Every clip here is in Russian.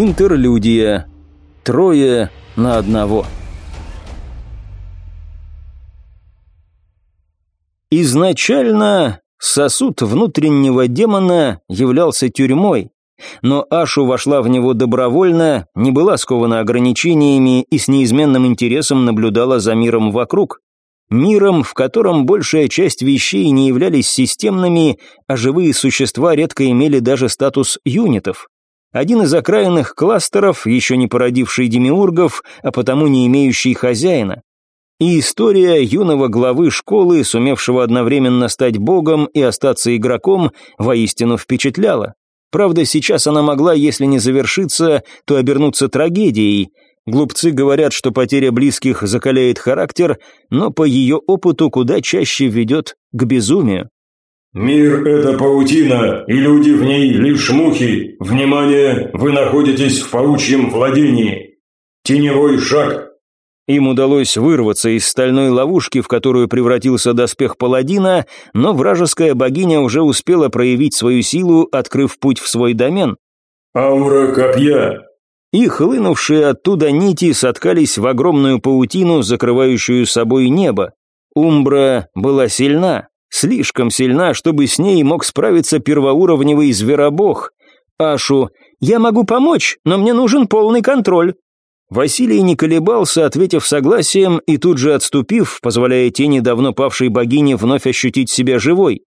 Интерлюдия. Трое на одного. Изначально сосуд внутреннего демона являлся тюрьмой, но Ашу вошла в него добровольно, не была скована ограничениями и с неизменным интересом наблюдала за миром вокруг. Миром, в котором большая часть вещей не являлись системными, а живые существа редко имели даже статус юнитов. Один из окраинных кластеров, еще не породивший демиургов, а потому не имеющий хозяина. И история юного главы школы, сумевшего одновременно стать богом и остаться игроком, воистину впечатляла. Правда, сейчас она могла, если не завершиться, то обернуться трагедией. Глупцы говорят, что потеря близких закаляет характер, но по ее опыту куда чаще ведет к безумию. «Мир – это паутина, и люди в ней лишь мухи. Внимание, вы находитесь в паучьем владении. Теневой шаг». Им удалось вырваться из стальной ловушки, в которую превратился доспех паладина, но вражеская богиня уже успела проявить свою силу, открыв путь в свой домен. «Аура копья». И хлынувшие оттуда нити соткались в огромную паутину, закрывающую собой небо. Умбра была сильна, Слишком сильна, чтобы с ней мог справиться первоуровневый зверобог. Ашу, я могу помочь, но мне нужен полный контроль. Василий не колебался, ответив согласием и тут же отступив, позволяя тени давно павшей богине вновь ощутить себя живой.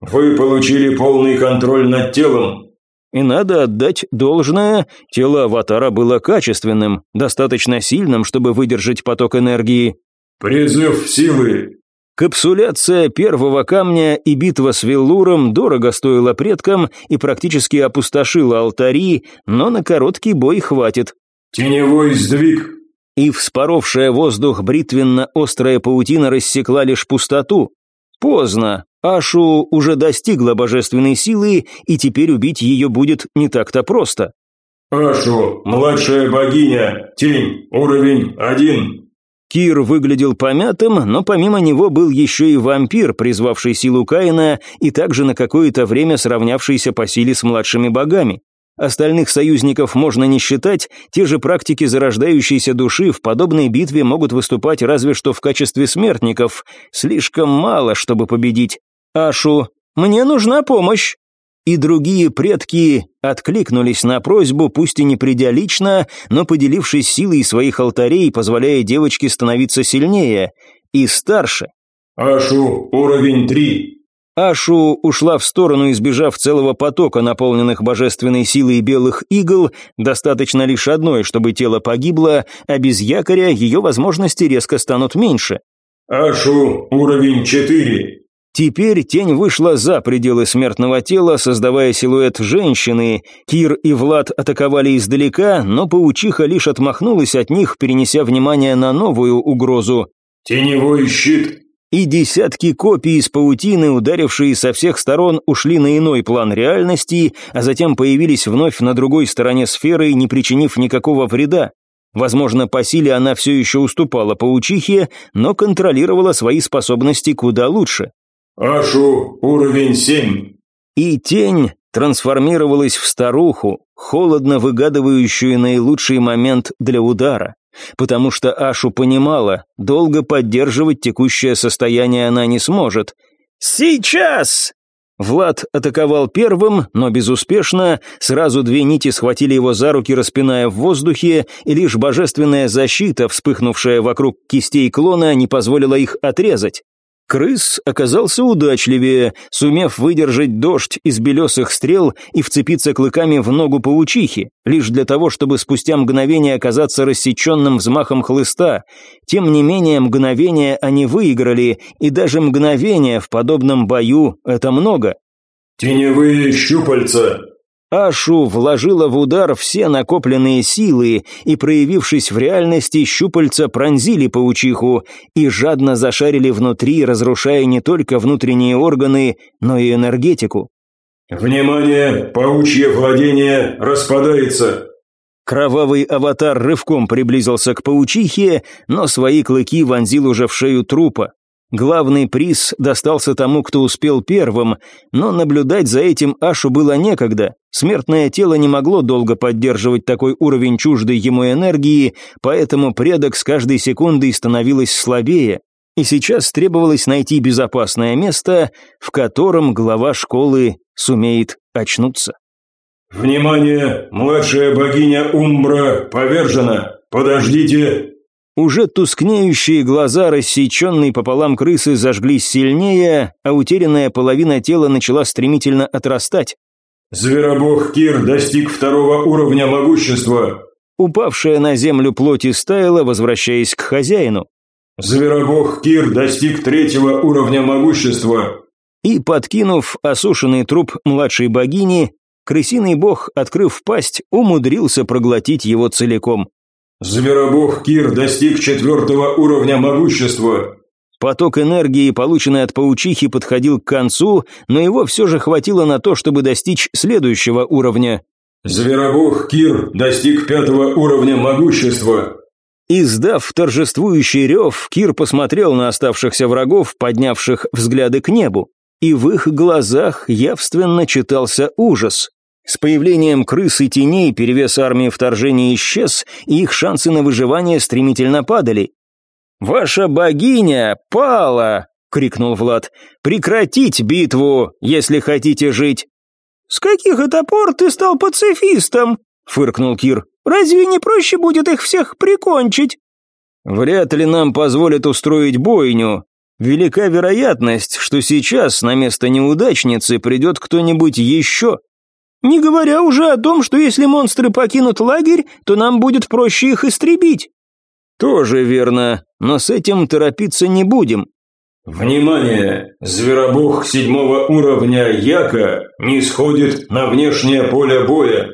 «Вы получили полный контроль над телом». И надо отдать должное, тело аватара было качественным, достаточно сильным, чтобы выдержать поток энергии. «Призыв силы. Капсуляция первого камня и битва с Веллуром дорого стоила предкам и практически опустошила алтари, но на короткий бой хватит. «Теневой сдвиг!» И вспоровшая воздух бритвенно-острая паутина рассекла лишь пустоту. Поздно. Ашу уже достигла божественной силы, и теперь убить ее будет не так-то просто. «Ашу, младшая богиня, тень, уровень один, Кир выглядел помятым, но помимо него был еще и вампир, призвавший силу Каина и также на какое-то время сравнявшийся по силе с младшими богами. Остальных союзников можно не считать, те же практики зарождающейся души в подобной битве могут выступать разве что в качестве смертников. Слишком мало, чтобы победить. Ашу, мне нужна помощь. И другие предки откликнулись на просьбу, пусть и не придя лично, но поделившись силой своих алтарей, позволяя девочке становиться сильнее и старше. «Ашу, уровень три». Ашу ушла в сторону, избежав целого потока наполненных божественной силой белых игл, достаточно лишь одной, чтобы тело погибло, а без якоря ее возможности резко станут меньше. «Ашу, уровень четыре». Теперь тень вышла за пределы смертного тела, создавая силуэт женщины. Кир и Влад атаковали издалека, но паучиха лишь отмахнулась от них, перенеся внимание на новую угрозу. «Теневой щит!» И десятки копий из паутины, ударившие со всех сторон, ушли на иной план реальности, а затем появились вновь на другой стороне сферы, не причинив никакого вреда. Возможно, по силе она все еще уступала паучихе, но контролировала свои способности куда лучше. «Ашу, уровень семь». И тень трансформировалась в старуху, холодно выгадывающую наилучший момент для удара. Потому что Ашу понимала, долго поддерживать текущее состояние она не сможет. «Сейчас!» Влад атаковал первым, но безуспешно, сразу две нити схватили его за руки, распиная в воздухе, и лишь божественная защита, вспыхнувшая вокруг кистей клона, не позволила их отрезать. Крыс оказался удачливее, сумев выдержать дождь из белесых стрел и вцепиться клыками в ногу паучихи, лишь для того, чтобы спустя мгновение оказаться рассеченным взмахом хлыста. Тем не менее, мгновение они выиграли, и даже мгновение в подобном бою – это много. «Теневые щупальца!» Ашу вложила в удар все накопленные силы, и, проявившись в реальности, щупальца пронзили паучиху и жадно зашарили внутри, разрушая не только внутренние органы, но и энергетику. «Внимание! Паучье владение распадается!» Кровавый аватар рывком приблизился к паучихе, но свои клыки вонзил уже в шею трупа. Главный приз достался тому, кто успел первым, но наблюдать за этим Ашу было некогда. Смертное тело не могло долго поддерживать такой уровень чуждой ему энергии, поэтому предок с каждой секундой становилось слабее, и сейчас требовалось найти безопасное место, в котором глава школы сумеет очнуться. «Внимание! Младшая богиня Умбра повержена! Подождите!» Уже тускнеющие глаза рассеченной пополам крысы зажглись сильнее, а утерянная половина тела начала стремительно отрастать. «Зверобог Кир достиг второго уровня могущества!» Упавшая на землю плоть истаяла, возвращаясь к хозяину. «Зверобог Кир достиг третьего уровня могущества!» И, подкинув осушенный труп младшей богини, крысиный бог, открыв пасть, умудрился проглотить его целиком. Зверобог Кир достиг четвертого уровня могущества. Поток энергии, полученный от паучихи, подходил к концу, но его все же хватило на то, чтобы достичь следующего уровня. Зверобог Кир достиг пятого уровня могущества. Издав торжествующий рев, Кир посмотрел на оставшихся врагов, поднявших взгляды к небу, и в их глазах явственно читался ужас. С появлением крыс и теней перевес армии вторжения исчез, и их шансы на выживание стремительно падали. «Ваша богиня пала!» — крикнул Влад. «Прекратить битву, если хотите жить!» «С каких это пор ты стал пацифистом?» — фыркнул Кир. «Разве не проще будет их всех прикончить?» «Вряд ли нам позволят устроить бойню. Велика вероятность, что сейчас на место неудачницы придет кто-нибудь еще», не говоря уже о том, что если монстры покинут лагерь, то нам будет проще их истребить. Тоже верно, но с этим торопиться не будем. Внимание! Зверобог седьмого уровня Яка не сходит на внешнее поле боя.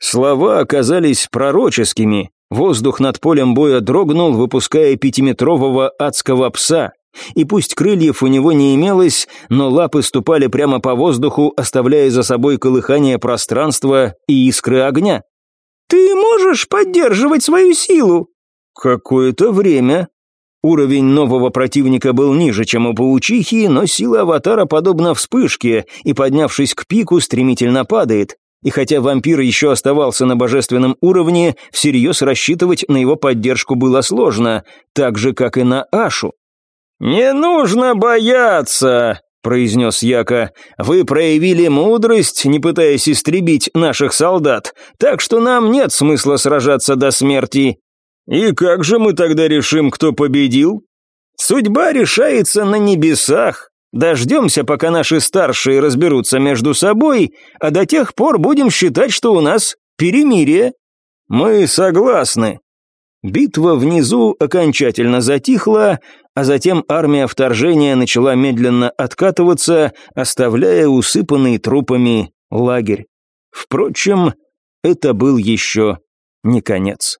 Слова оказались пророческими. Воздух над полем боя дрогнул, выпуская пятиметрового адского пса. И пусть крыльев у него не имелось, но лапы ступали прямо по воздуху, оставляя за собой колыхание пространства и искры огня. «Ты можешь поддерживать свою силу?» «Какое-то время». Уровень нового противника был ниже, чем у паучихи, но сила аватара подобна вспышке и, поднявшись к пику, стремительно падает. И хотя вампир еще оставался на божественном уровне, всерьез рассчитывать на его поддержку было сложно, так же, как и на Ашу. «Не нужно бояться», — произнес Яка. «Вы проявили мудрость, не пытаясь истребить наших солдат, так что нам нет смысла сражаться до смерти». «И как же мы тогда решим, кто победил?» «Судьба решается на небесах. Дождемся, пока наши старшие разберутся между собой, а до тех пор будем считать, что у нас перемирие». «Мы согласны», Битва внизу окончательно затихла, а затем армия вторжения начала медленно откатываться, оставляя усыпанный трупами лагерь. Впрочем, это был еще не конец.